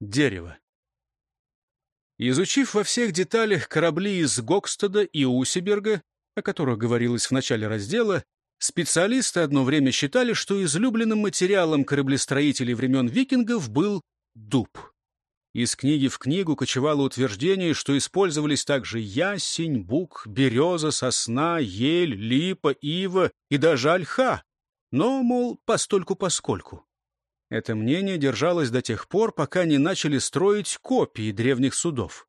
дерево. Изучив во всех деталях корабли из Гокстеда и Усиберга, о которых говорилось в начале раздела, специалисты одно время считали, что излюбленным материалом кораблестроителей времен викингов был дуб. Из книги в книгу кочевало утверждение, что использовались также ясень, бук, береза, сосна, ель, липа, ива и даже ольха. Но, мол, постольку-поскольку. Это мнение держалось до тех пор, пока не начали строить копии древних судов.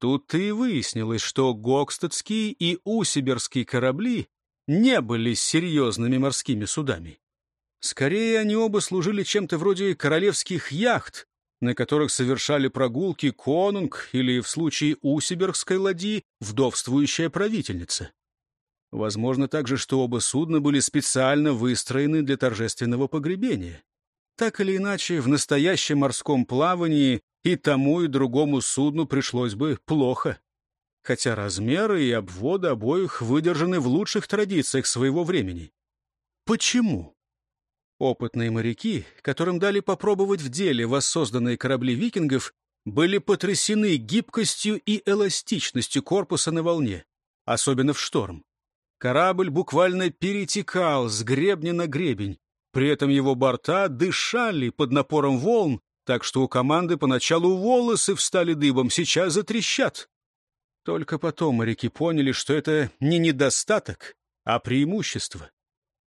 Тут и выяснилось, что Гокстедские и Усиберские корабли не были серьезными морскими судами. Скорее, они оба служили чем-то вроде королевских яхт, на которых совершали прогулки конунг или, в случае Усибергской ладьи, вдовствующая правительница. Возможно также, что оба судна были специально выстроены для торжественного погребения. Так или иначе, в настоящем морском плавании и тому, и другому судну пришлось бы плохо. Хотя размеры и обводы обоих выдержаны в лучших традициях своего времени. Почему? Опытные моряки, которым дали попробовать в деле воссозданные корабли викингов, были потрясены гибкостью и эластичностью корпуса на волне, особенно в шторм. Корабль буквально перетекал с гребня на гребень, при этом его борта дышали под напором волн, так что у команды поначалу волосы встали дыбом, сейчас затрещат. Только потом моряки поняли, что это не недостаток, а преимущество.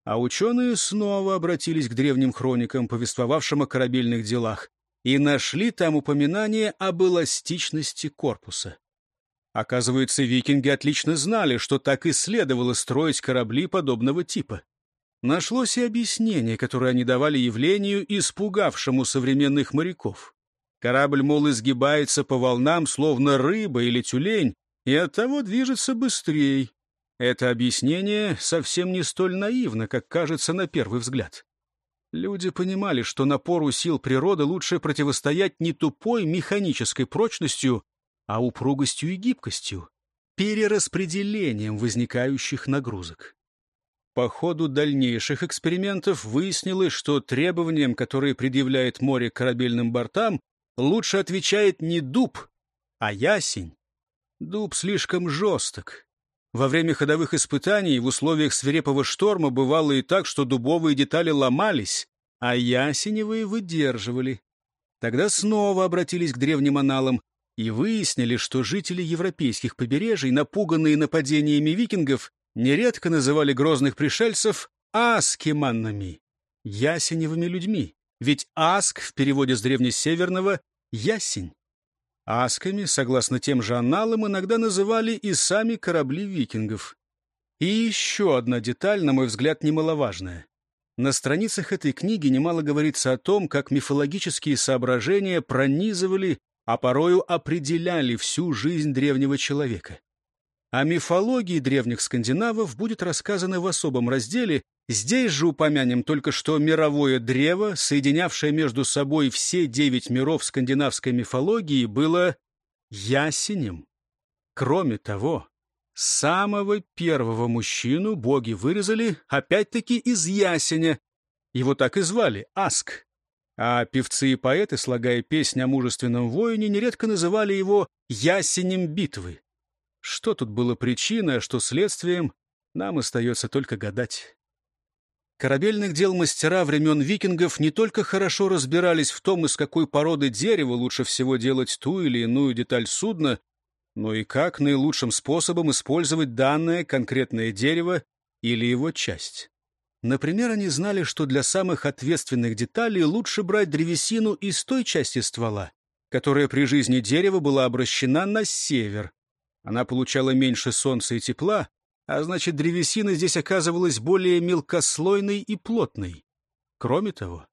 А ученые снова обратились к древним хроникам, повествовавшим о корабельных делах, и нашли там упоминание об эластичности корпуса. Оказывается, викинги отлично знали, что так и следовало строить корабли подобного типа. Нашлось и объяснение, которое они давали явлению, испугавшему современных моряков. Корабль, мол, изгибается по волнам, словно рыба или тюлень, и оттого движется быстрее. Это объяснение совсем не столь наивно, как кажется на первый взгляд. Люди понимали, что напору сил природы лучше противостоять не тупой механической прочностью, а упругостью и гибкостью, перераспределением возникающих нагрузок. По ходу дальнейших экспериментов выяснилось, что требованиям, которые предъявляет море корабельным бортам, лучше отвечает не дуб, а ясень. Дуб слишком жесток. Во время ходовых испытаний в условиях свирепого шторма бывало и так, что дубовые детали ломались, а ясеневые выдерживали. Тогда снова обратились к древним аналам и выяснили, что жители европейских побережий, напуганные нападениями викингов, нередко называли грозных пришельцев аскиманнами, ясеневыми людьми, ведь аск в переводе с древнесеверного — ясень. Асками, согласно тем же аналам, иногда называли и сами корабли викингов. И еще одна деталь, на мой взгляд, немаловажная. На страницах этой книги немало говорится о том, как мифологические соображения пронизывали, а порою определяли всю жизнь древнего человека. О мифологии древних скандинавов будет рассказано в особом разделе. Здесь же упомянем только что мировое древо, соединявшее между собой все девять миров скандинавской мифологии, было ясенем. Кроме того, самого первого мужчину боги вырезали опять-таки из ясеня. Его так и звали — Аск. А певцы и поэты, слагая песнь о мужественном воине, нередко называли его «ясенем битвы». Что тут было причиной, а что следствием, нам остается только гадать. Корабельных дел мастера времен викингов не только хорошо разбирались в том, из какой породы дерева лучше всего делать ту или иную деталь судна, но и как наилучшим способом использовать данное конкретное дерево или его часть. Например, они знали, что для самых ответственных деталей лучше брать древесину из той части ствола, которая при жизни дерева была обращена на север, она получала меньше солнца и тепла, а значит, древесина здесь оказывалась более мелкослойной и плотной. Кроме того,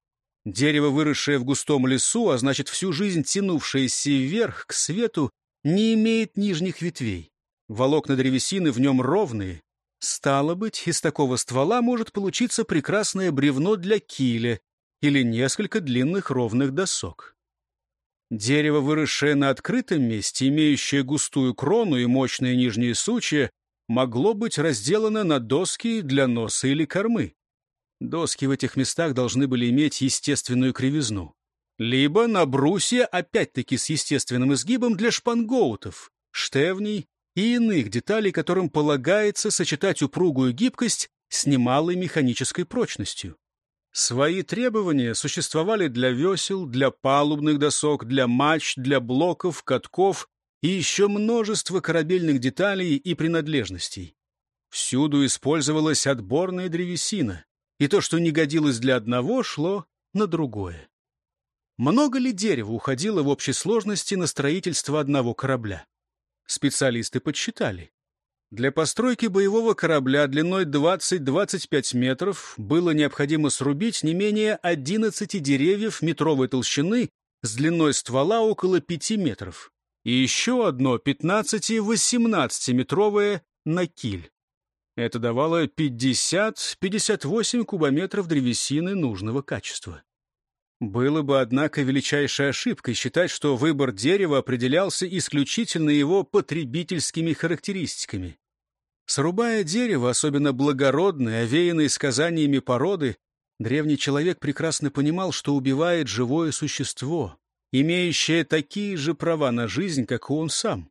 дерево, выросшее в густом лесу, а значит, всю жизнь тянувшееся вверх, к свету, не имеет нижних ветвей. Волокна древесины в нем ровные. Стало быть, из такого ствола может получиться прекрасное бревно для киля или несколько длинных ровных досок. Дерево, выросшее на открытом месте, имеющее густую крону и мощные нижние сучья, могло быть разделано на доски для носа или кормы. Доски в этих местах должны были иметь естественную кривизну. либо на брусья, опять-таки с естественным изгибом для шпангоутов, штевней и иных деталей, которым полагается сочетать упругую гибкость с немалой механической прочностью. Свои требования существовали для весел, для палубных досок, для мач, для блоков, катков и еще множество корабельных деталей и принадлежностей. Всюду использовалась отборная древесина, и то, что не годилось для одного, шло на другое. Много ли дерева уходило в общей сложности на строительство одного корабля? Специалисты подсчитали. Для постройки боевого корабля длиной 20-25 метров было необходимо срубить не менее 11 деревьев метровой толщины с длиной ствола около 5 метров и еще одно 15-18 метровое на киль. Это давало 50-58 кубометров древесины нужного качества. Было бы, однако, величайшей ошибкой считать, что выбор дерева определялся исключительно его потребительскими характеристиками. Срубая дерево, особенно благородное, овеянное сказаниями породы, древний человек прекрасно понимал, что убивает живое существо, имеющее такие же права на жизнь, как и он сам.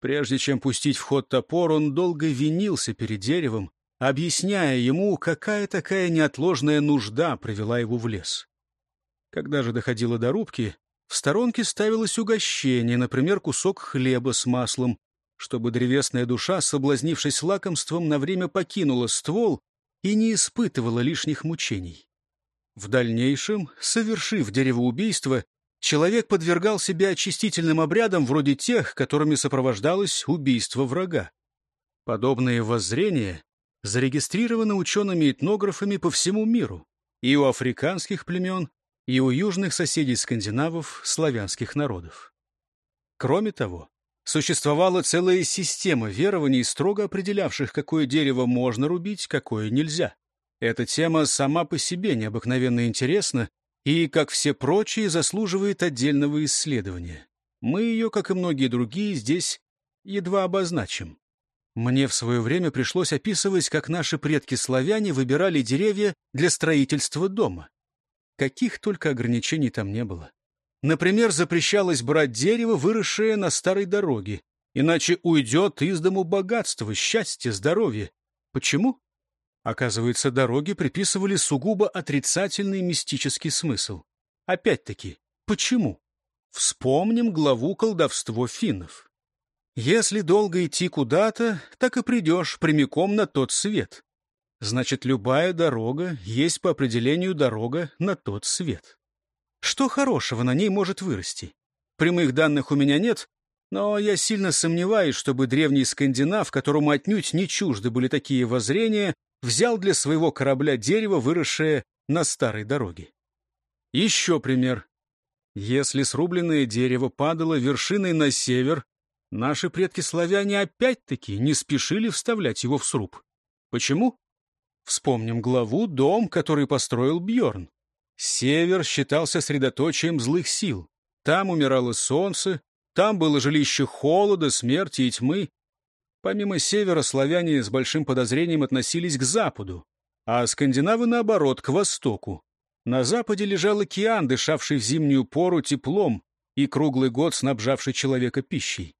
Прежде чем пустить в ход топор, он долго винился перед деревом, объясняя ему, какая такая неотложная нужда привела его в лес. Когда же доходило до рубки, в сторонке ставилось угощение, например, кусок хлеба с маслом, чтобы древесная душа, соблазнившись лакомством, на время покинула ствол и не испытывала лишних мучений. В дальнейшем, совершив деревоубийство, человек подвергал себя очистительным обрядам вроде тех, которыми сопровождалось убийство врага. Подобные воззрения зарегистрированы учеными-этнографами по всему миру, и у африканских племен, и у южных соседей скандинавов, славянских народов. Кроме того, существовала целая система верований, строго определявших, какое дерево можно рубить, какое нельзя. Эта тема сама по себе необыкновенно интересна и, как все прочие, заслуживает отдельного исследования. Мы ее, как и многие другие, здесь едва обозначим. Мне в свое время пришлось описывать, как наши предки-славяне выбирали деревья для строительства дома. Каких только ограничений там не было. Например, запрещалось брать дерево, выросшее на старой дороге, иначе уйдет из дому богатство, счастье, здоровье. Почему? Оказывается, дороги приписывали сугубо отрицательный мистический смысл. Опять-таки, почему? Вспомним главу «Колдовство финнов». Если долго идти куда-то, так и придешь прямиком на тот свет. Значит, любая дорога есть по определению дорога на тот свет. Что хорошего на ней может вырасти? Прямых данных у меня нет, но я сильно сомневаюсь, чтобы древний скандинав, которому отнюдь не чужды были такие воззрения, взял для своего корабля дерево, выросшее на старой дороге. Еще пример. Если срубленное дерево падало вершиной на север, наши предки-славяне опять-таки не спешили вставлять его в сруб. Почему? Вспомним главу «Дом, который построил Бьорн. Север считался средоточием злых сил. Там умирало солнце, там было жилище холода, смерти и тьмы. Помимо севера, славяне с большим подозрением относились к западу, а скандинавы, наоборот, к востоку. На западе лежал океан, дышавший в зимнюю пору теплом и круглый год снабжавший человека пищей.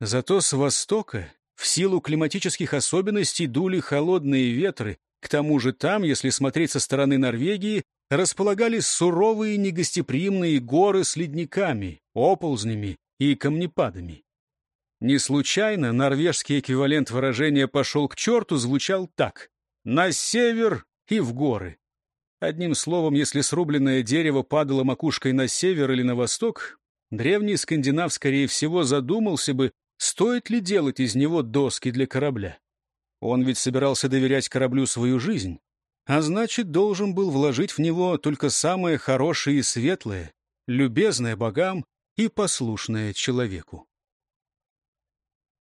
Зато с востока, в силу климатических особенностей, дули холодные ветры, к тому же там, если смотреть со стороны Норвегии, располагались суровые негостеприимные горы с ледниками, оползнями и камнепадами. Не случайно норвежский эквивалент выражения «пошел к черту» звучал так «на север и в горы». Одним словом, если срубленное дерево падало макушкой на север или на восток, древний скандинав, скорее всего, задумался бы, стоит ли делать из него доски для корабля. Он ведь собирался доверять кораблю свою жизнь, а значит, должен был вложить в него только самое хорошее и светлое, любезное богам и послушное человеку.